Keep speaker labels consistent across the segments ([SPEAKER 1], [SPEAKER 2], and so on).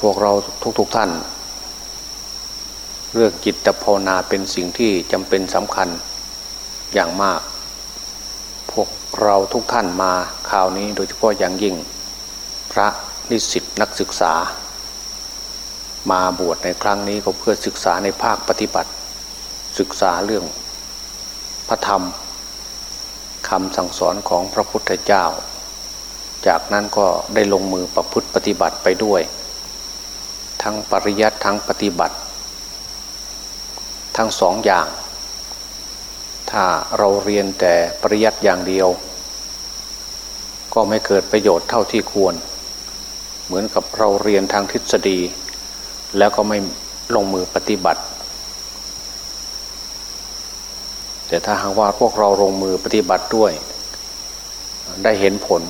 [SPEAKER 1] พวกเราทุกๆทท่าน เรื่องจิตภาวนาเป็นสิ่งที่จำเป็นสำคัญอย่างมาก พวกเราทุกท่านมาคราวนี้โดยเฉพาะอย่างยิ่ง พระนิสิตนักศึกษา มาบวชในครั้งนี้ก็เพื่อศึกษาในภาคปฏิบัติ ศึกษาเรื่องพระธรรมคำสั่งสอนของพระพุทธเจ้า จากนั้นก็ได้ลงมือประพฤติปฏิบัติไปด้วย ทั้งปริยัติทั้งปฏิบัติ ทั้งสองอย่าง ถ้าเราเรียนแต่ปริยัติอย่างเดียว ก็ไม่เกิดประโยชน์เท่าที่ควร เหมือนกับเราเรียนทางทฤษฎี แล้วก็ไม่ลงมือปฏิบัติ แต่ถ้าหากว่าพวกเราลงมือปฏิบัติด้วย ได้เห็นผล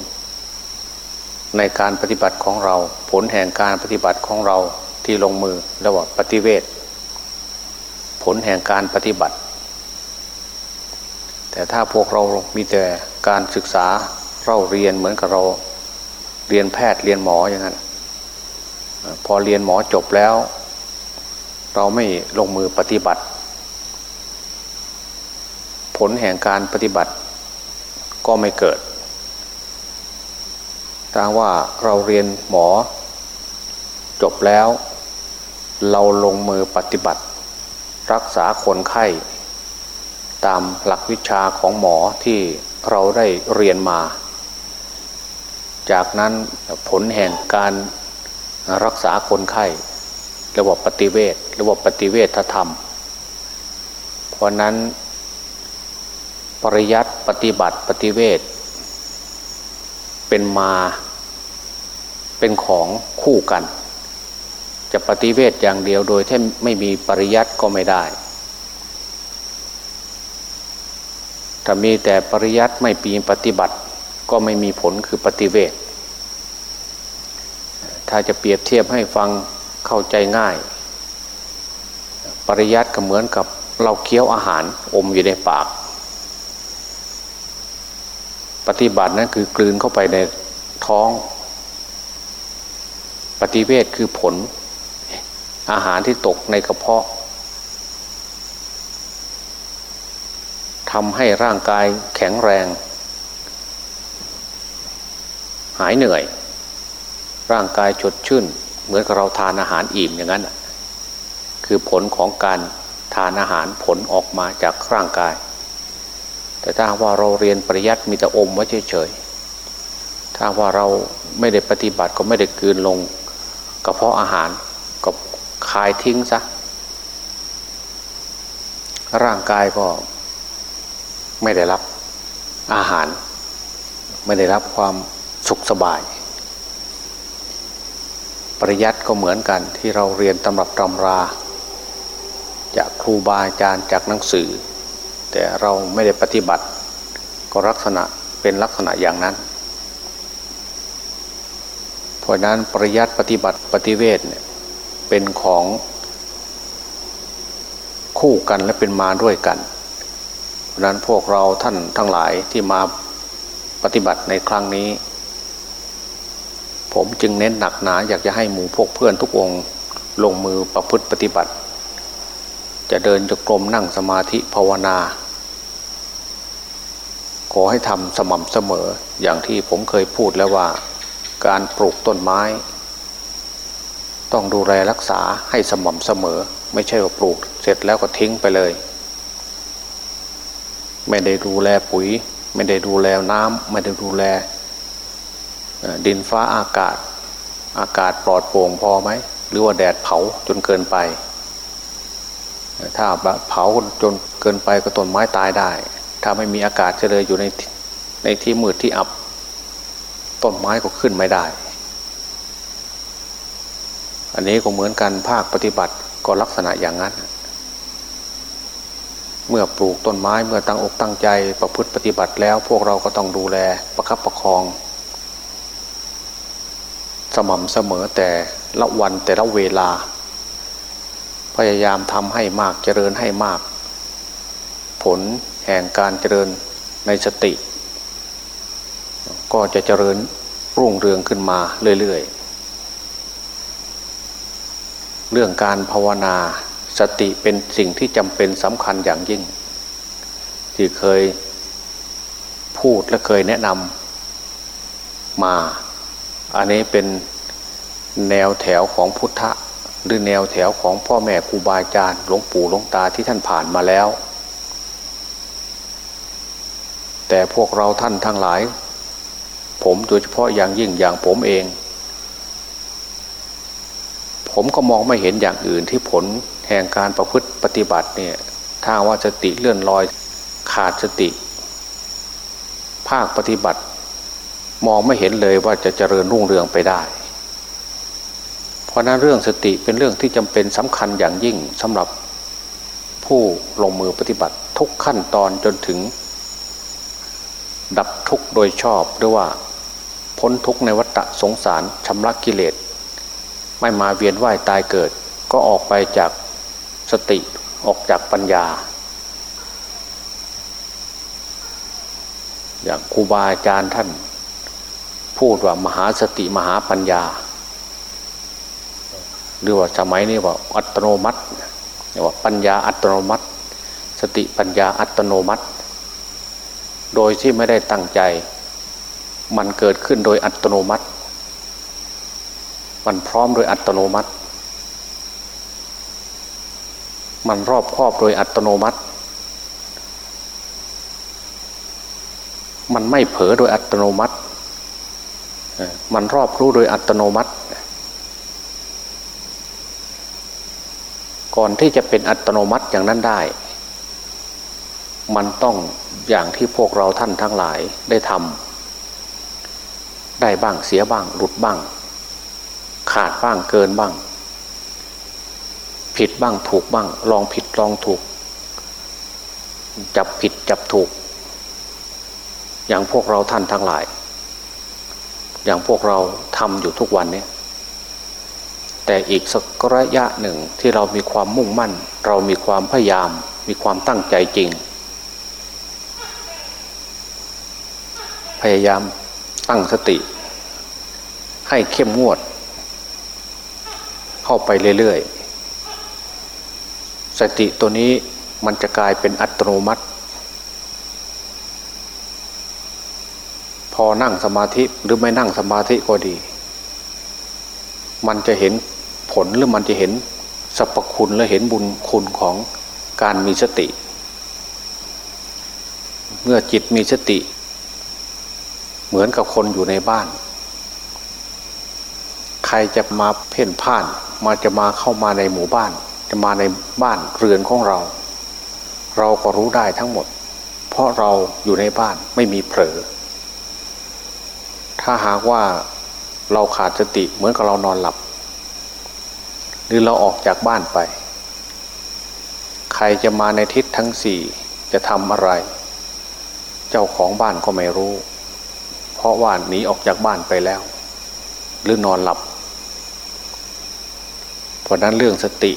[SPEAKER 1] ในการปฏิบัติของเรา ผลแห่งการปฏิบัติของเราที่ลงมือรียกว่าปฏิเวทผลแห่งการปฏิบัติ แต่ถ้าพวกเรามีแต่การศึกษาเราเรียนเหมือนกับเราเรียนแพทย์เรียนหมออย่างนั้นพอเรียนหมอจบแล้ว เราไม่ลงมือปฏิบัติ ผลแห่งการปฏิบัติก็ไม่เกิด ถ้าว่าเราเรียนหมอ จบแล้ว เราลงมือปฏิบัติ รักษาคนไข้ ตามหลักวิชาของหมอที่เราได้เรียนมา จากนั้นผลแห่งการรักษาคนไข้ ระบบปฏิเวทระบบปฏิเวทธรรม เพราะนั้น ปริยัติปฏิบัติปฏิเวท เป็นมาเป็นของคู่กัน จะปฏิเวทอย่างเดียวโดยที่ไม่มีปริยัติก็ไม่ได้ถ้ามีแต่ปริยัติไม่ปีปฏิบัติก็ไม่มีผลคือปฏิเวทถ้าจะเปรียบเทียบให้ฟังเข้าใจง่าย ปริยัติก็เหมือนกับเราเคี้ยวอาหารอมอยู่ในปาก ปฏิบัตินั้นคือกลืนเข้าไปในท้อง ปฏิเวทคือผล อาหารที่ตกในกระเพาะทำให้ร่างกายแข็งแรง หายเหนื่อย ร่างกายจดชื่น เหมือนกับเราทานอาหารอิ่มอย่างนั้นคือผลของการทานอาหารผลออกมาจากร่างกาย แต่ถ้าว่าเราเรียนปริยัติมีแต่อมไว้เฉยๆถ้าว่าเราไม่ได้ปฏิบัติก็ไม่ได้กืนลงกระเพาะอาหารก็คายทิ้งซะร่างกายก็ไม่ได้รับอาหาร ไม่ได้รับความสุขสบาย ปริยัติก็เหมือนกันที่เราเรียนตำรับตำรา จากครูบาอาจารย์จากหนังสือ แต่เราไม่ได้ปฏิบัติ ก็ลักษณะเป็นลักษณะอย่างนั้นเพราะนั้นปริยัติปฏิบัติปฏิเวทเนี่ยเป็นของคู่กันและเป็นมาด้วยกัน เพราะนั้นพวกเราท่านทั้งหลายที่มาปฏิบัติในครั้งนี้ ผมจึงเน้นหนักหนาอยากจะให้หมู่พวกเพื่อนทุกองลงมือประพฤติปฏิบัติ จะเดินจะกลมนั่งสมาธิภาวนา ขอให้ทำสม่ำเสมออย่างที่ผมเคยพูดแล้วว่า การปลูกต้นไม้ ต้องดูแลรักษาให้สม่ำเสมอ ไม่ใช่ว่าปลูกเสร็จแล้วก็ทิ้งไปเลย ไม่ได้ดูแลปุ๋ย ไม่ได้ดูแลน้ำไม่ได้ดูแล ดินฟ้าอากาศ อากาศปลอดโปร่งพอไหม หรือว่าแดดเผาจนเกินไป ถ้าเผาจนเกินไปก็ต้นไม้ตายได้ ถ้าไม่มีอากาศเฉลยอยู่ในในที่มืดที่อับ ต้นไม้ก็ขึ้นไม่ได้ อันนี้ก็เหมือนกันภาคปฏิบัติก็ลักษณะอย่างนั้น เมื่อปลูกต้นไม้เมื่อตั้งอกตั้งใจประพฤติปฏิบัติแล้ว พวกเราก็ต้องดูแลประคับประคอง สม่ำเสมอแต่ละวันแต่ละเวลา ยายามทำให้มากเจริญให้มาก ผลแห่งการเจริญในสติ ก็จะเจริญรุ่งเรืองขึ้นมาเรื่อยๆ เรื่องการภาวนาสติเป็นสิ่งที่จำเป็นสำคัญอย่างยิ่ง ที่เคยพูดและเคยแนะนำมา อันนี้เป็นแนวแถวของพุทธะ หรือแนวแถวของพ่อแม่ครูบาอาจารย์หลวงปู่หลวงตาที่ท่านผ่านมาแล้ว แต่พวกเราท่านทั้งหลาย ผมโดยเฉพาะอย่างยิ่งอย่างผมเอง ผมก็มองไม่เห็นอย่างอื่นที่ผลแห่งการประพฤติปฏิบัติเนี่ยถ้าว่าสติเลื่อนลอยขาดสติ ภาคปฏิบัติ มองไม่เห็นเลยว่าจะเจริญรุ่งเรืองไปได้ เพราะนั้นเรื่องสติเป็นเรื่องที่จำเป็นสำคัญอย่างยิ่งสำหรับผู้ลงมือปฏิบัติทุกขั้นตอนจนถึง ดับทุกโดยชอบหรือว่า พ้นทุกในวัฏสงสารชำระกิเลส ไม่มาเวียนว่ายตายเกิด ก็ออกไปจากสติออกจากปัญญา อย่างครูบาอาจารย์ท่าน พูดว่ามหาสติมหาปัญญา หรือว่าสมัยนี้ว่าอัตโนมัติว่าปัญญาอัตโนมัติ สติปัญญาอัตโนมัติ โดยที่ไม่ได้ตั้งใจ มันเกิดขึ้นโดยอัตโนมัติ มันพร้อมโดยอัตโนมัติ มันรอบครอบโดยอัตโนมัติ มันไม่เผลอโดยอัตโนมัติ มันรอบรู้โดยอัตโนมัติ ก่อนที่จะเป็นอัตโนมัติอย่างนั้นได้ มันต้องอย่างที่พวกเราท่านทั้งหลายได้ทำได้บ้างเสียบ้าง หลุดบ้าง ขาดบ้างเกินบ้าง ผิดบ้างถูกบ้าง ลองผิดลองถูก จับผิดจับถูก อย่างพวกเราท่านทั้งหลาย อย่างพวกเราทำอยู่ทุกวันนี้ แต่อีกสักระยะหนึ่งที่เรามีความมุ่งมั่น เรามีความพยายาม มีความตั้งใจจริง พยายามตั้งสติ ให้เข้มงวด เข้าไปเรื่อยๆ สติตัวนี้มันจะกลายเป็นอัตโนมัติ พอนั่งสมาธิหรือไม่นั่งสมาธิก็ดี มันจะเห็นผลหรือมันจะเห็นสรรพคุณและเห็นบุญคุณของการมีสติ เมื่อจิตมีสติ เหมือนกับคนอยู่ในบ้าน ใครจะมาเพ่นพ่าน มาจะมาเข้ามาในหมู่บ้าน จะมาในบ้านเรือนของเรา เราก็รู้ได้ทั้งหมด เพราะเราอยู่ในบ้านไม่มีเผลอถ้าหากว่า เราขาดสติเหมือนกับเรานอนหลับ หรือเราออกจากบ้านไป ใครจะมาในทิศทั้งสี่จะทำอะไร เจ้าของบ้านก็ไม่รู้ เพราะว่าหนีออกจากบ้านไปแล้ว หรือนอนหลับ เพราะนั้นเรื่องสติ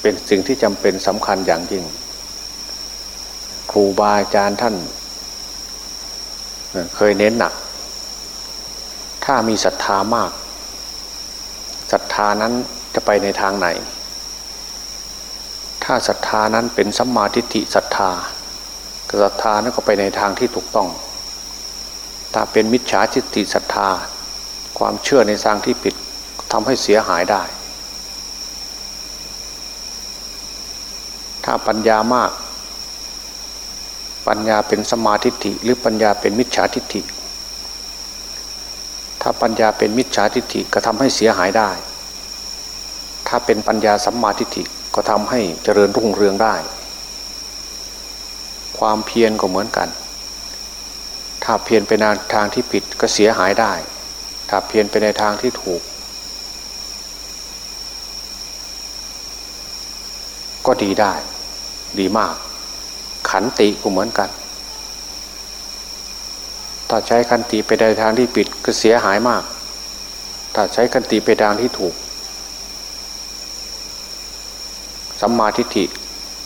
[SPEAKER 1] เป็นสิ่งที่จำเป็นสำคัญอย่างยิ่ง ครูบาอาจารย์ท่าน เคยเน้นหนัก ถ้ามีศรัทธามากศรัทธานั้นจะไปในทางไหน ถ้าศรัทธานั้นเป็นสัมมาทิฏฐิศรัทธาศรัทธานั้นก็ไปในทางที่ถูกต้อง ถ้าเป็นมิจฉาทิฏฐิศรัทธา ความเชื่อในทางที่ผิดทำให้เสียหายได้ ถ้าปัญญามาก ปัญญาเป็นสมาธิิหรือปัญญาเป็นมิจฉาทิฏฐิ ถ้าปัญญาเป็นมิจฉาทิฏฐิก็ทำให้เสียหายได้ ถ้าเป็นปัญญาสัมมาทิฏฐิก็ทำให้เจริญรุ่งเรืองได้ ความเพียรก็เหมือนกัน ถ้าเพียรไปในทางที่ผิดก็เสียหายได้ ถ้าเพียรไปในทางที่ถูก ก็ดีได้ ดีมาก ขันติก็เหมือนกัน ถ้าใช้ขันติไปในทางที่ผิดก็เสียหายมาก ถ้าใช้ขันติไปทางที่ถูก สัมมาทิฏฐิ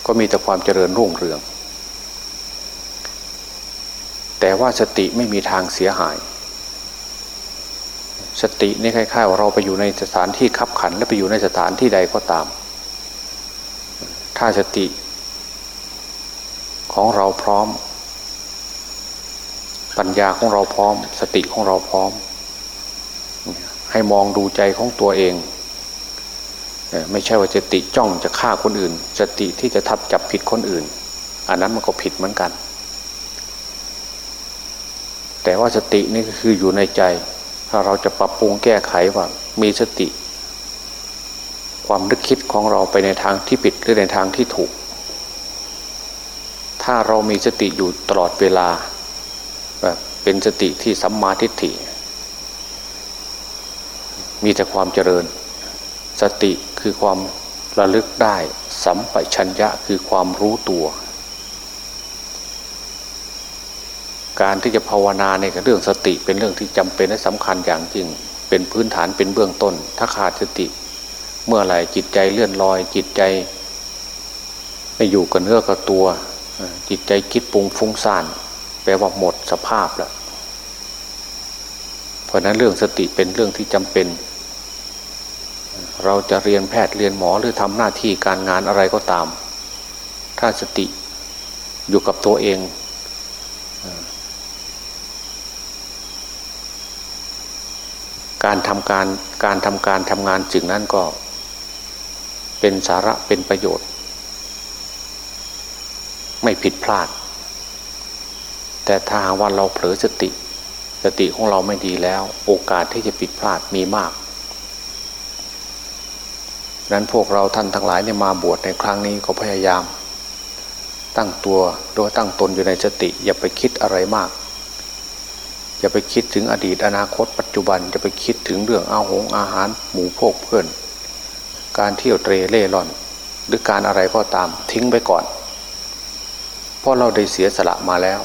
[SPEAKER 1] ก็มีแต่ความเจริญรุ่งเรือง แต่ว่าสติไม่มีทางเสียหายสสตินี่คล้ายๆว่าเราไปอยู่ในสถานที่ขับขัน และไปอยู่ในสถานที่ใดก็ตาม ถ้าสติของเราพร้อม ปัญญาของเราพร้อม สติของเราพร้อม ให้มองดูใจของตัวเอง ไม่ใช่ว่าจะติจ้องจะฆ่าคนอื่น สติที่จะทับจับผิดคนอื่น อันนั้นมันก็ผิดเหมือนกัน แต่ว่าสตินี่ก็คืออยู่ในใจ ถ้าเราจะปรับปรุงแก้ไขว่ามีสติ ความนึกคิดของเราไปในทางที่ผิดหรือในทางที่ถูก ถ้าเรามีสติอยู่ตลอดเวลา เป็นสติที่สัมมาทิฏฐิ มีแต่ความเจริญ สติคือความระลึกได้ สัมปชัญญะคือความรู้ตัว การที่จะภาวนาในเรื่องสติเป็นเรื่องที่จำเป็นและสำคัญอย่างจริง เป็นพื้นฐานเป็นเบื้องต้น ถ้าขาดสติ เมื่อไหร่จิตใจเลื่อนลอย จิตใจ ไม่อยู่กับเนื้อกับตัว จิตใจคิดปรุงฟุ้งซ่าน แปลว่าหมดสภาพแล้ว เพราะนั้นเรื่องสติเป็นเรื่องที่จำเป็น เราจะเรียนแพทย์เรียนหมอหรือทำหน้าที่การงานอะไรก็ตาม ถ้าสติอยู่กับตัวเองการทำการการทำการทำงานจึงนั้นก็เป็นสาระเป็นประโยชน์ ไม่ผิดพลาด แต่ถ้าว่าเราเผลอสติ สติของเราไม่ดีแล้ว โอกาสที่จะผิดพลาดมีมากนั้นพวกเราท่านทั้งหลายเนี่ยมาบวชในครั้งนี้ก็พยายาม ตั้งตัวโดยตั้งตนอยู่ในสติ อย่าไปคิดอะไรมาก อย่าไปคิดถึงอดีตอนาคต ปัจจุบันจะไปคิดถึงเรื่องอาหงอาหาร หมูพกเพื่อน การเที่ยวเตรเล่ร่อน หรือการอะไรก็ตามทิ้งไปก่อน เพราะเราได้เสียสละมาแล้ว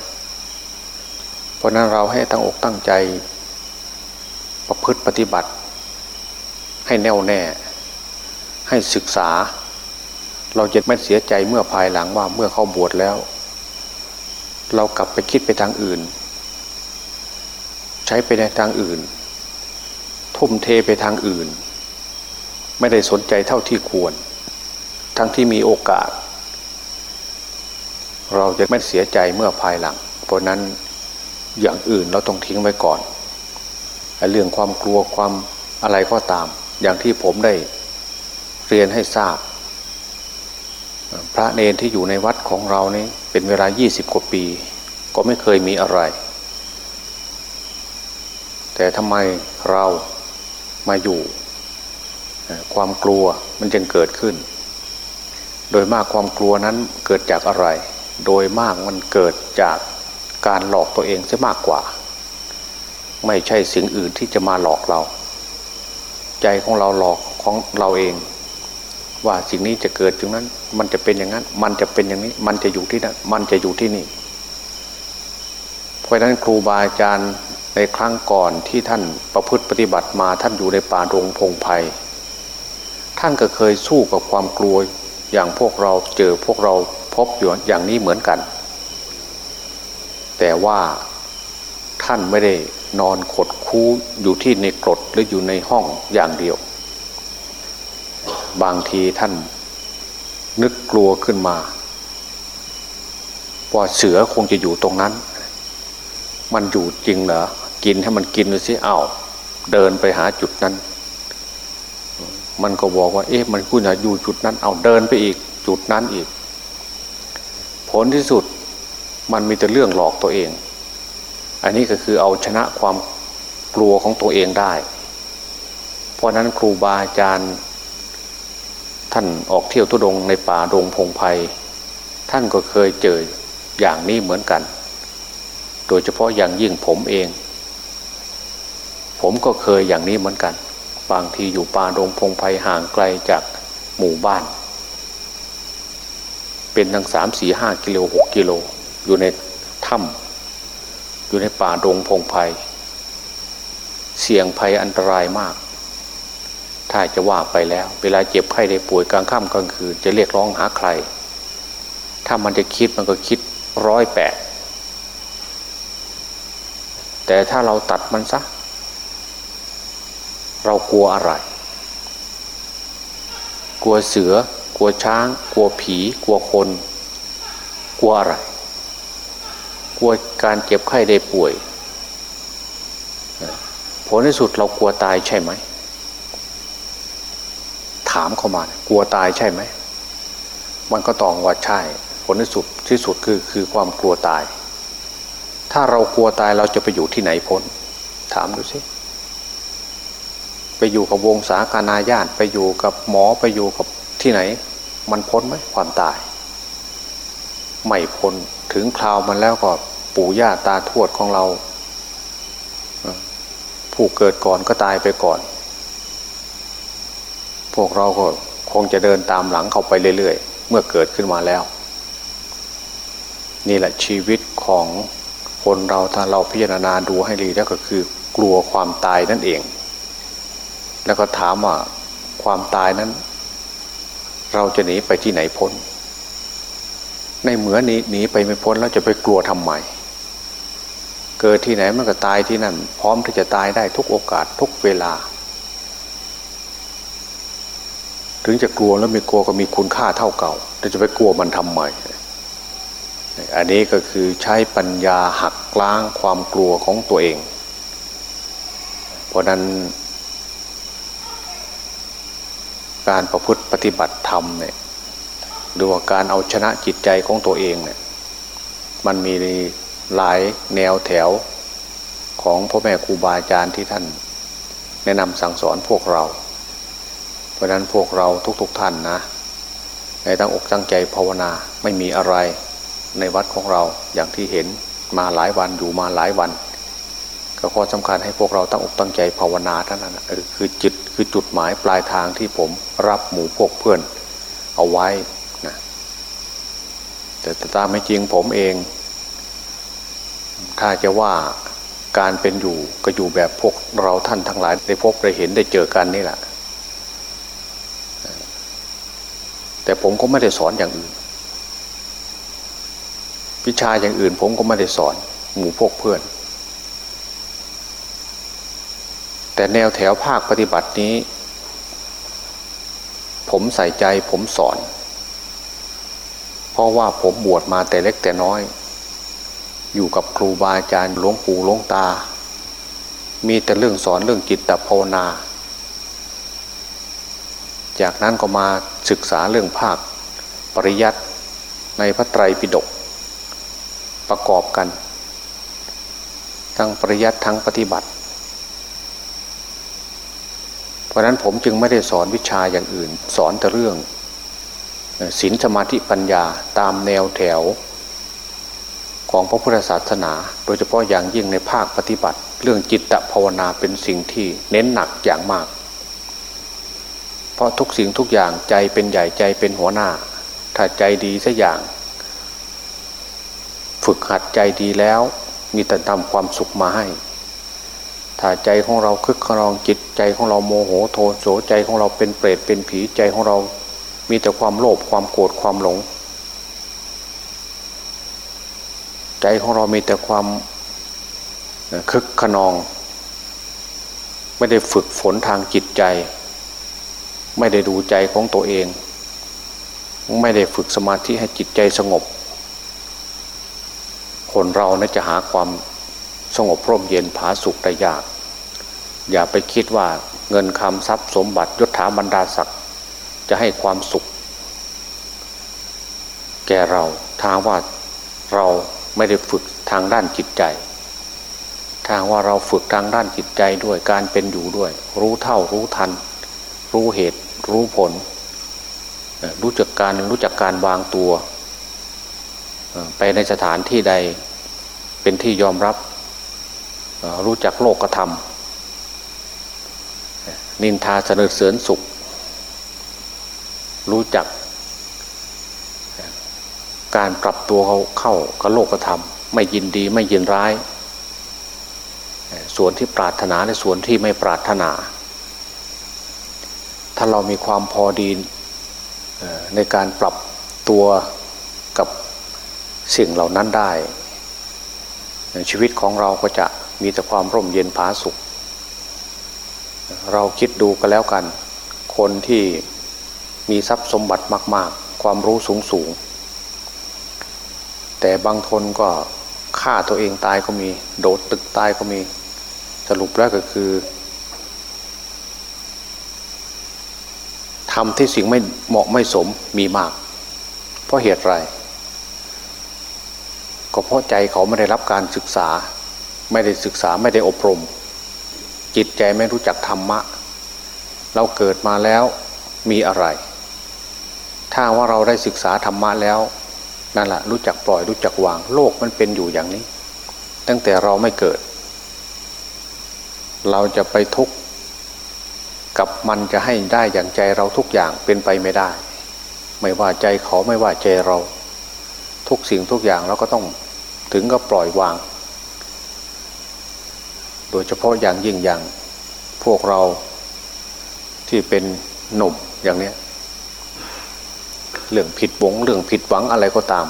[SPEAKER 1] เพราะนั้นเราให้ตั้งอกตั้งใจ ประพฤติปฏิบัติ ให้แน่วแน่ ให้ศึกษา เราจะไม่เสียใจเมื่อภายหลังว่าเมื่อเข้าบวชแล้ว เรากลับไปคิดไปทางอื่น ใช้ไปในทางอื่น ทุ่มเทไปทางอื่น ไม่ได้สนใจเท่าที่ควร ทั้งที่มีโอกาสเราจะไม่เสียใจเมื่อภายหลัง เพราะนั้น อย่างอื่นเราต้องทิ้งไว้ก่อนเรื่องความกลัวความอะไรก็ตาม อย่างที่ผมได้เรียนให้ทราบ พระเนนที่อยู่ในวัดของเรานี่เป็นเวลา 20 กว่าปี ก็ไม่เคยมีอะไร แต่ทำไมเรามาอยู่ ความกลัวมันจึงเกิดขึ้น โดยมากความกลัวนั้นเกิดจากอะไร โดยมากมันเกิดจาก การหลอกตัวเองซะมากกว่า ไม่ใช่สิ่งอื่นที่จะมาหลอกเรา ใจของเราหลอกของเราเอง ว่าสิ่งนี้จะเกิดจึงนั้น มันจะเป็นอย่างนั้น มันจะเป็นอย่างนี้ มันจะอยู่ที่นั่นมันจะอยู่ที่นี่เพราะนั้นครูบาอาจารย์ในครั้งก่อนที่ท่านประพฤติปฏิบัติมาท่านอยู่ในป่าดงพงไพ่ท่านก็เคยสู้กับความกลัวอย่างพวกเราเจอพวกเราพบอยู่อย่างนี้เหมือนกัน แต่ว่าท่านไม่ได้นอนขดคู้อยู่ที่ในกรดหรืออยู่ในห้องอย่างเดียว บางทีท่านนึกกลัวขึ้นมาว่าเสือคงจะอยู่ตรงนั้น มันอยู่จริงเหรอกินให้มันกินดูสิเอา้าเดินไปหาจุดนั้น มันก็บอกว่า เอ๊ะมันคุณอยู่จุดนั้น เอาเดินไปอีกจุดนั้นอีก ผลที่สุด มันมีแต่เรื่องหลอกตัวเอง อันนี้ก็คือเอาชนะความกลัวของตัวเองได้ เพราะนั้นครูบาอาจารย์ท่านออกเที่ยวทุดงในป่าดงพงไพท่านก็เคยเจออย่างนี้เหมือนกัน โดยเฉพาะอย่างยิ่งผมเอง ผมก็เคยอย่างนี้เหมือนกัน บางทีอยู่ป่าดงพงไพห่างไกลจากหมู่บ้าน เป็นทั้งสามสี่ห้ากิโลหกกิโล อยู่ในถ้ำอยู่ในป่าดงพงไพ่เสี่ยงภัยอันตรายมาก ถ้าจะว่าไปแล้ว เวลาเจ็บไข้ได้ป่วยกลางค่ำกลางคืนจะเรียกร้องหาใคร ถ้ามันจะคิดมันก็คิดร้อยแปดแต่ถ้าเราตัดมันซะ เรากลัวอะไร กลัวเสือ กลัวช้าง กลัวผี กลัวคน กลัวอะไร กลัวการเจ็บไข้ได้ป่วย ผลที่สุดเรากลัวตายใช่ไหม ถามเข้ามา กลัวตายใช่ไหม มันก็ตองว่าใช่ ผลที่สุดที่สุดคือคือความกลัวตาย ถ้าเรากลัวตายเราจะไปอยู่ที่ไหนพ้น ถามดูสิไปอยู่กับวงศาคานาญาติไปอยู่กับหมอไปอยู่กับที่ไหน มันพ้นไหมความตาย ไม่พ้น ถึงคราวมันแล้วก็ปู่ย่าตาทวดของเรา ผู้เกิดก่อนก็ตายไปก่อน พวกเราก็คงจะเดินตามหลังเขาไปเรื่อยๆ เมื่อเกิดขึ้นมาแล้ว นี่แหละชีวิตของคนเราถ้าเราพิจารณาดูให้ดีแล้วก็คือกลัวความตายนั่นเอง แล้วก็ถามว่าความตายนั้น เราจะหนีไปที่ไหนพ้น ในเหมือนนี้หนีไปไม่พ้นแล้วจะไปกลัวทำไมเกิดที่ไหนมันก็ตายที่นั่น พร้อมที่จะตายได้ทุกโอกาสทุกเวลา ถึงจะกลัวแล้วไม่กลัวก็มีคุณค่าเท่าเก่าแต่จะไปกลัวมันทำไมอันนี้ก็คือใช้ปัญญาหักล้างความกลัวของตัวเอง เพราะนั้น การประพฤติปฏิบัติธรรมเนี่ย ดูว่าการเอาชนะจิตใจของตัวเองเนี่ยมันมีหลายแนวแถวของพ่อแม่ครูบาอาจารย์ที่ท่าน แนะนำสั่งสอนพวกเรา เพราะนั้นพวกเราทุกๆทท่านนะในตั้งอกตั้งใจภาวนาไม่มีอะไรในวัดของเราอย่างที่เห็นมาหลายวันอยู่มาหลายวัน ก็ข้อสำคัญให้พวกเราตั้งอกตั้งใจภาวนาเท่านั้นคือจิตคือจุดหมายปลายทางที่ผมรับหมู่พวกเพื่อนเอาไว้ แต่ตามไม่จริงผมเอง ถ้าจะว่าการเป็นอยู่ก็อยู่แบบพวกเราท่านทั้งหลายได้พบได้เห็นได้เจอกันนี่แหละ แต่ผมก็ไม่ได้สอนอย่างอื่น วิชาอย่างอื่นผมก็ไม่ได้สอน หมู่พวกเพื่อน แต่แนวแถวภาคปฏิบัตินี้ ผมใส่ใจผมสอน เพราะว่าผมบวชมาแต่เล็กแต่น้อย อยู่กับครูบาอาจารย์หลวงปู่หลวงตา มีแต่เรื่องสอนเรื่องจิตภาวนา จากนั้นก็มาศึกษาเรื่องภาคปริยัติในพระไตรปิฎกประกอบกัน ทั้งปริยัติทั้งปฏิบัติ เพราะนั้นผมจึงไม่ได้สอนวิชาอย่างอื่น สอนแต่เรื่อง ศีลสมาธิปัญญาตามแนวแถว ของพระพุทธศาสนา โดยเฉพาะอย่างยิ่งในภาคปฏิบัติ เรื่องจิตตภาวนาเป็นสิ่งที่เน้นหนักอย่างมาก เพราะทุกสิ่งทุกอย่างใจเป็นใหญ่ใจเป็นหัวหน้า ถ้าใจดีสักอย่าง ฝึกหัดใจดีแล้วมีแต่ทำความสุขมาให้ ถ้าใจของเราคึกขนองจิตใจของเราโมโหโทโสใจของเราเป็นเปรตเป็นผีใจของเรา มีแต่ความโลภความโกรธความหลง ใจของเรามีแต่ความคึกขนอง ไม่ได้ฝึกฝนทางจิตใจ ไม่ได้ดูใจของตัวเอง ไม่ได้ฝึกสมาธิให้จิตใจสงบ คนเรานะ่าจะหาความสงบร่มเย็นผาสุขได้ยาก อย่าไปคิดว่าเงินคำทรัพย์สมบัติยศถาบรรดาศักดิ์ จะให้ความสุข แก่เราทางว่าเราไม่ได้ฝึกทางด้านจิตใจทางว่าเราฝึกทางด้านจิตใจด้วยการเป็นอยู่ด้วย รู้เท่ารู้ทัน รู้เหตุรู้ผล รู้จักการรู้จักการวางตัว ไปในสถานที่ใดเป็นที่ยอมรับ รู้จักโลกธรรมนินทาเสนอเสริญสุข รู้จัก การปรับตัวเขาเข้ากับโลกธรรม ไม่ยินดีไม่ยินร้าย ส่วนที่ปรารถนาในส่วนที่ไม่ปรารถนา ถ้าเรามีความพอดีในการปรับตัวกับสิ่งเหล่านั้นได้ ชีวิตของเราก็จะมีแต่ความร่มเย็นผาสุข เราคิดดูก็แล้วกัน คนที่ มีทรัพย์สมบัติมาก ๆ ความรู้สูงสูงแต่บางคนก็ฆ่าตัวเองตายก็มี โดดตึกตายก็มีสรุปแล้วก็คือทำที่สิ่งไม่เหมาะไม่สมมีมาก เพราะเหตุไรก็เพราะใจเขาไม่ได้รับการศึกษา ไม่ได้ศึกษาไม่ได้อบรม จิตใจไม่รู้จักธรรมะ เราเกิดมาแล้วมีอะไร ถ้าว่าเราได้ศึกษาธรรมะแล้วนั่นแหละรู้จักปล่อยรู้จักวางโลกมันเป็นอยู่อย่างนี้ ตั้งแต่เราไม่เกิด เราจะไปทุกข์กับมันจะให้ได้อย่างใจเราทุกอย่างเป็นไปไม่ได้ ไม่ว่าใจเขาไม่ว่าใจเรา ทุกสิ่งทุกอย่างเราก็ต้องถึงก็ปล่อยวาง โดยเฉพาะอย่างยิ่งอย่างพวกเราที่เป็นหนุ่มอย่างเนี้ย เรื่องผิดหวงเรื่องผิดหวังอะไรก็ตาม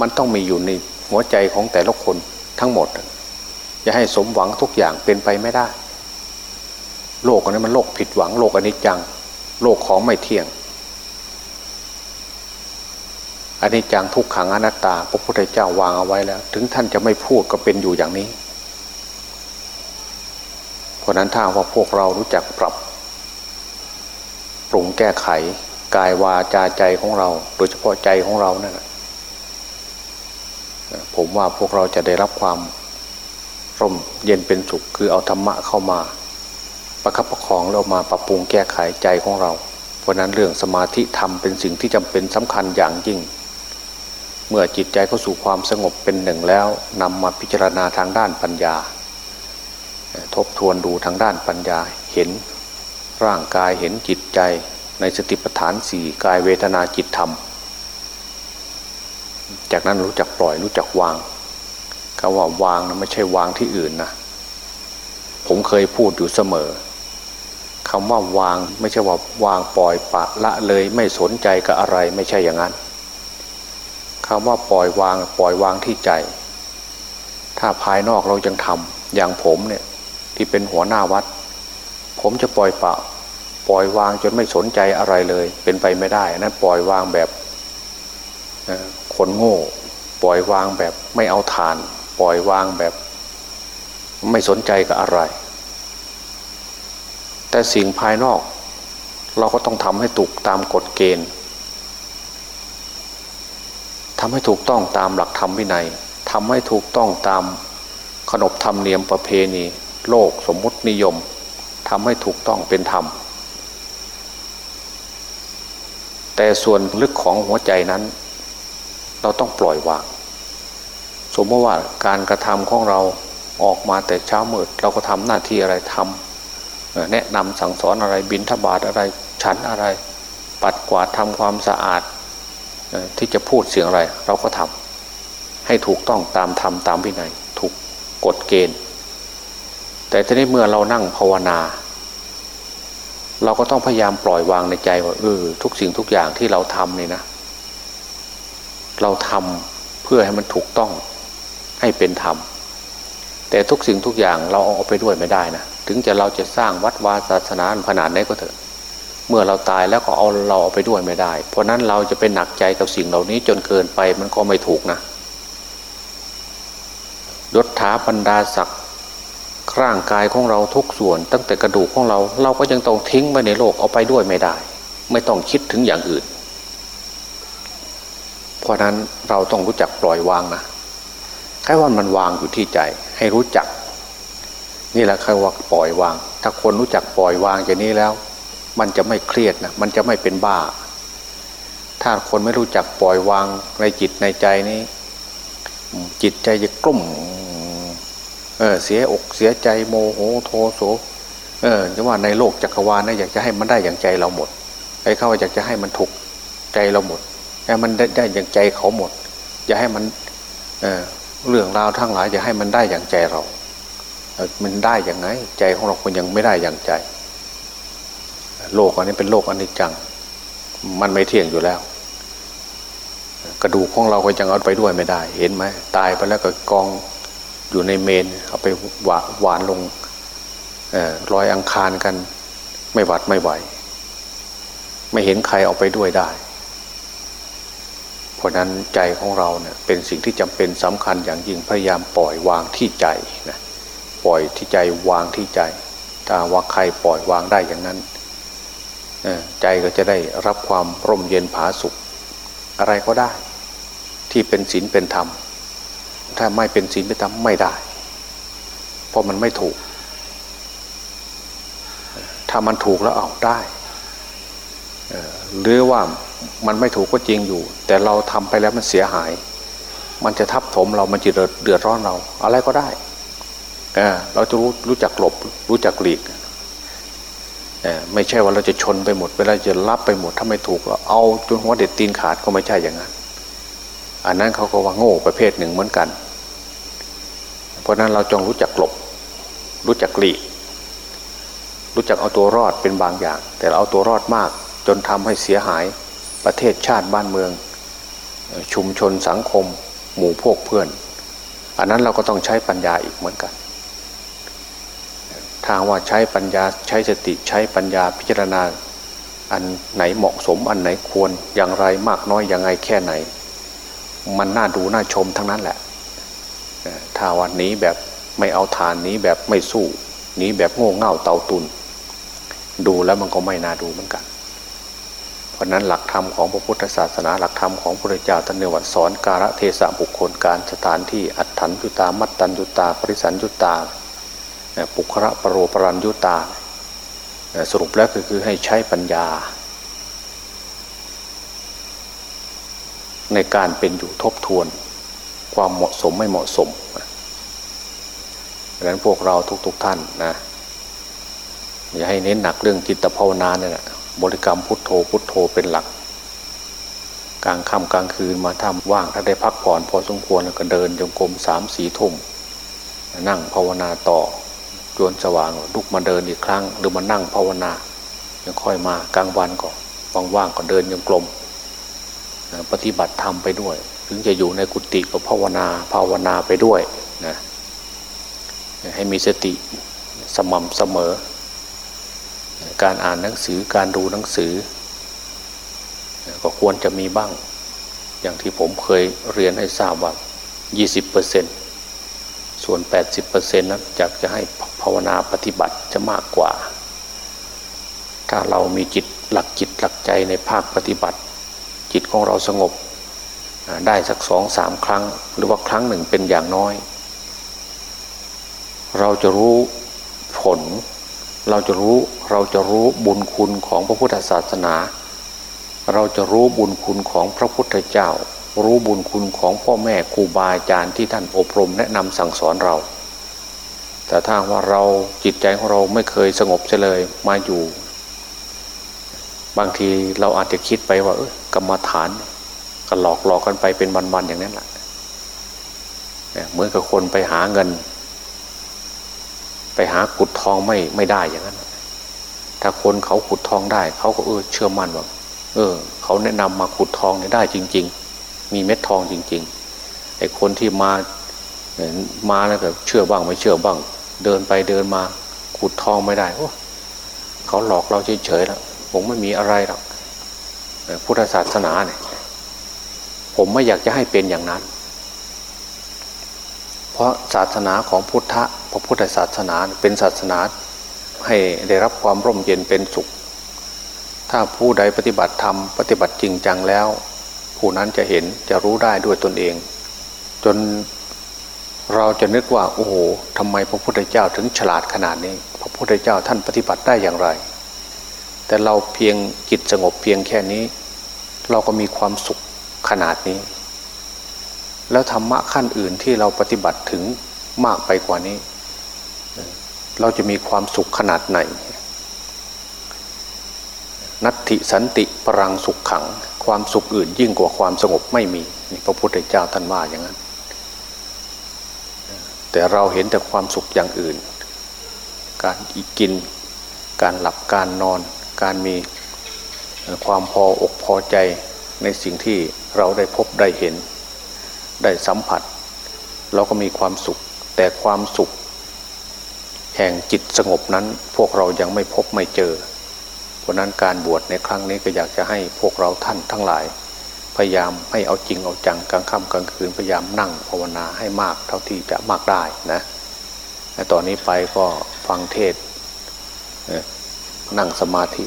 [SPEAKER 1] มันต้องมีอยู่ในหัวใจของแต่ละคนทั้งหมดจะให้สมหวังทุกอย่างเป็นไปไม่ได้ โลกอันนี้มันโลกผิดหวังโลกอนิจจัง โลกของไม่เที่ยงอันนี้จังทุกขังอนัตตา พระพุทธเจ้าวางเอาไว้แล้ว ถึงท่านจะไม่พูดก็เป็นอยู่อย่างนี้ เพราะนั้นถ้าว่าพวกเรารู้จักปรับ ปรุงแก้ไข กายวาจาใจของเรา โดยเฉพาะใจของเรานั่นผมว่าพวกเราจะได้รับความร่มเย็นเป็นสุขคือเอาธรรมะเข้ามาประคับประคองเรามาปรับปรุงแก้ไขใจของเรา เพราะนั้นเรื่องสมาธิธรรมเป็นสิ่งที่จำเป็นสำคัญอย่างยิ่ง เมื่อจิตใจเข้าสู่ความสงบเป็นหนึ่งแล้วนำมาพิจารณาทางด้านปัญญา ทบทวนดูทางด้านปัญญาเห็นร่างกายเห็นจิตใจ ในสติปัฏฐานสี่กายเวทนาจิตธรรม จากนั้นรู้จักปล่อยรู้จักวางคำว่าวางนะไม่ใช่วางที่อื่นนะผมเคยพูดอยู่เสมอคำว่าวางไม่ใช่ว่าวางปล่อยปะละเลยไม่สนใจกับอะไรไม่ใช่อย่างนั้นคำว่าปล่อยวางปล่อยวางที่ใจ ถ้าภายนอกเรายังทำอย่างผมเนี่ยที่เป็นหัวหน้าวัด ผมจะปล่อยปะ ปล่อยวางจนไม่สนใจอะไรเลย เป็นไปไม่ได้นะปล่อยวางแบบคนโง่ ปล่อยวางแบบไม่เอาทาน ปล่อยวางแบบไม่สนใจกับอะไร แต่สิ่งภายนอก เราก็ต้องทำให้ถูกตามกฎเกณฑ์ทำให้ถูกต้องตามหลักธรรมวินัยทำให้ถูกต้องตามขนบธรรมเนียมประเพณี โลกสมมตินิยมทำให้ถูกต้องเป็นธรรม แต่ส่วนลึกของหัวใจนั้น เราต้องปล่อยวาง สมมติว่าการกระทำของเราออกมาแต่เช้ามืด เราก็ทำหน้าที่อะไรทำแนะนำสั่งสอนอะไรบินทบาทอะไรฉันอะไร ปัดกวาดทำความสะอาด ที่จะพูดเสียงอะไร เราก็ทำให้ถูกต้องตามธรรมตามวินัยถูกกฎเกณฑ์ แต่ทีนี้เมื่อเรานั่งภาวนา เราก็ต้องพยายามปล่อยวางในใจว่าเออทุกสิ่งทุกอย่างที่เราทำนี่นะ เราทำเพื่อให้มันถูกต้องให้เป็นธรรมแต่ทุกสิ่งทุกอย่างเราเอาไปด้วยไม่ได้นะถึงจะเราจะสร้างวัดวาศาสนาขนาดไหนก็เถอะ เมื่อเราตายแล้วก็เอาเราเอาไปด้วยไม่ได้ เพราะนั้นเราจะเป็นหนักใจกับสิ่งเหล่านี้จนเกินไปมันก็ไม่ถูกนะยศถาบรรดาศักดิ์ ร่างกายของเราทุกส่วน ตั้งแต่กระดูกของเรา เราก็ยังต้องทิ้งไว้ในโลกเอาไปด้วยไม่ได้ ไม่ต้องคิดถึงอย่างอื่น เพราะนั้นเราต้องรู้จักปล่อยวางนะแค่ว่ามันวางอยู่ที่ใจ ให้รู้จัก นี่แหละคือว่าปล่อยวาง ถ้าคนรู้จักปล่อยวางอย่างนี้แล้ว มันจะไม่เครียดนะมันจะไม่เป็นบ้า ถ้าคนไม่รู้จักปล่อยวางในจิตในใจนี้ จิตใจจะกลุ่ม เออเสียอกเสียใจโมโหโทโสเออจะว่าในโลกจักรวาลนะอยากจะให้มันได้อย่างใจเราหมดไอ้เขาอยากจะให้มันถูกใจเราหมดให้มันได้ได้อย่างใจเขาหมด อย่าให้มันเออเรื่องราวทั้งหลายอย่าให้มันได้อย่างใจเรา มันได้อย่างไง ใจของเราคนยังไม่ได้อย่างใจ โลกอันนี้เป็นโลกอันิจจัง มันไม่เที่ยงอยู่แล้ว กระดูกของเราก็ยังเอาไปด้วยไม่ได้ เห็นไหมตายไปแล้วก็กอง อยู่ในเมนเอาไปหวานลงลอยอังคารกัน ไม่หวัดไม่ไหว ไม่เห็นใครเอาไปด้วยได้ เพราะนั้นใจของเราเนี่ยเป็นสิ่งที่จำเป็นสำคัญอย่างยิ่งพยายามปล่อยวางที่ใจนะปล่อยที่ใจวางที่ใจถ้าว่าใครปล่อยวางได้อย่างนั้นใจก็จะได้รับความร่มเย็นผาสุข อะไรก็ได้ ที่เป็นศีลเป็นธรรม ถ้าไม่เป็นศีลเป็นธรรมไม่ได้ เพราะมันไม่ถูก ถ้ามันถูกแล้วเอาได้หรือว่ามันไม่ถูกก็จริงอยู่ แต่เราทำไปแล้วมันเสียหาย มันจะทับถมเรามันจะเดือดร้อนเรา อะไรก็ได้เราจะรู้รู้จักหลบรู้จักหลีกไม่ใช่ว่าเราจะชนไปหมดเวลาจะรับไปหมดถ้าไม่ถูกเราเอาจนหัวเด็ดตีนขาดก็ไม่ใช่อย่างนั้น อันนั้นเขาก็ว่าโง่ประเภทหนึ่งเหมือนกัน เพราะนั้นเราจงรู้จักหลบ รู้จักหลีกรู้จักเอาตัวรอดเป็นบางอย่าง แต่เราเอาตัวรอดมาก จนทำให้เสียหายประเทศชาติบ้านเมือง ชุมชนสังคม หมู่พวกเพื่อน อันนั้นเราก็ต้องใช้ปัญญาอีกเหมือนกันทางว่าใช้ปัญญาใช้สติใช้ปัญญาพิจารณา อันไหนเหมาะสมอันไหนควรอย่างไรมากน้อยอย่างไงแค่ไหน มันน่าดูน่าชมทั้งนั้นแหละถ้าวันนี้แบบไม่เอาทานนี้แบบไม่สู้นี้แบบโง่เง่าเตาตุน ดูแล้วมันก็ไม่น่าดูเหมือนกัน เพราะนั้นหลักธรรมของพระพุทธศาสนาหลักธรรมของพระเจ้าท่านเนวัดสอนการะเทศะบุคคลการสถานที่อัตถันยุตา มัตตัญยุตา ปริสันยุตา ปุคระปรโรปรัญยุตา สรุปแล้วก็คือให้ใช้ปัญญา ในการเป็นอยู่ทบทวน ความเหมาะสมไม่เหมาะสมดังนั้นพวกเราทุกๆทท่านนะอย่าให้เน้นหนักเรื่องจิตภาวนาเนี่ยบริกรรมพุทโธพุทโธเป็นหลัก กลางค่ำกลางคืนมาทำว่างถ้าได้พักผ่อนพอสมควรก็เดินจงกรมสามสีทุ่มนั่งภาวนาต่อจนสว่างลุกมาเดินอีกครั้ง หรือมานั่งภาวนายังค่อยมากลางวันก่อนว่างๆก็เดินยังกลม ปฏิบัติธรรมไปด้วย ถึงจะอยู่ในกุฏิก็ภาวนาภาวนาไปด้วยนะให้มีสติสม่ำเสมอ การอ่านหนังสือการดูหนังสือ ก็ควรจะมีบ้าง อย่างที่ผมเคยเรียนให้ทราบว่า 20%เปอร์เซ็นต์ส่วน 80%นั้นอยากจะให้ภาวนาปฏิบัติจะมากกว่า ถ้าเรามีจิตหลักจิตหลักใจในภาคปฏิบัติ จิตของเราสงบได้สักสองสามครั้ง หรือว่าครั้งหนึ่งเป็นอย่างน้อย เราจะรู้ผล เราจะรู้เราจะรู้บุญคุณของพระพุทธศาสนา เราจะรู้บุญคุณของพระพุทธเจ้า รู้บุญคุณของพ่อแม่ครูบาอาจารย์ที่ท่านอบรมแนะนำสั่งสอนเรา แต่ถ้าว่าเราจิตใจของเราไม่เคยสงบเลยมาอยู่ บางทีเราอาจจะคิดไปว่าเออ กรรมฐานก็หลอกหลอกกันไปเป็นวันๆอย่างนั้นแหละเหมือนกับคนไปหาเงิน ไปหาขุดทองไม่ไม่ได้อย่างนั้น ถ้าคนเขาขุดทองได้ เขาก็เออเชื่อมั่นว่าเออ เขาแนะนำมาขุดทองเนี่ยได้จริง ๆ มีเม็ดทองจริงๆไอ้คนที่มามาแล้วก็เชื่อบ้างไม่เชื่อบ้าง เดินไปเดินมาขุดทองไม่ได้โอ้เขาหลอกเราเฉยๆแล้วผมไม่มีอะไรหรอก พุทธศาสนาเนี่ยผมไม่อยากจะให้เป็นอย่างนั้น เพราะศาสนาของพุทธพระพุทธศาสนาเป็นศาสนาให้ได้รับความร่มเย็นเป็นสุข ถ้าผู้ใดปฏิบัติธรรมปฏิบัติจริงจังแล้ว ผู้นั้นจะเห็นจะรู้ได้ด้วยตนเอง จนเราจะนึกว่าโอ้โหทำไมพระพุทธเจ้าถึงฉลาดขนาดนี้ พระพุทธเจ้าท่านปฏิบัติได้อย่างไร แต่เราเพียงจิตสงบเพียงแค่นี้ เราก็มีความสุขขนาดนี้ แล้วธรรมะขั้นอื่นที่เราปฏิบัติถึงมากไปกว่านี้ เราจะมีความสุขขนาดไหน นัตติสันติปรังสุขขัง ความสุขอื่นยิ่งกว่าความสงบไม่มีนี่พระพุทธเจ้าท่านว่าอย่างนั้น แต่เราเห็นแต่ความสุขอย่างอื่น การอีกินการหลับการนอน การมีความพออกพอใจในสิ่งที่เราได้พบได้เห็น ได้สัมผัส เราก็มีความสุข แต่ความสุข แห่งจิตสงบนั้นพวกเรายังไม่พบไม่เจอ เพราะนั้นการบวชในครั้งนี้ก็อยากจะให้พวกเราท่านทั้งหลาย พยายามให้เอาจริงเอาจังกลางค่ำกลางคืนพยายามนั่งภาวนาให้มากเท่าที่จะมากได้นะต่อนนี้ไปก็ฟังเทศ นั่งสมาธิ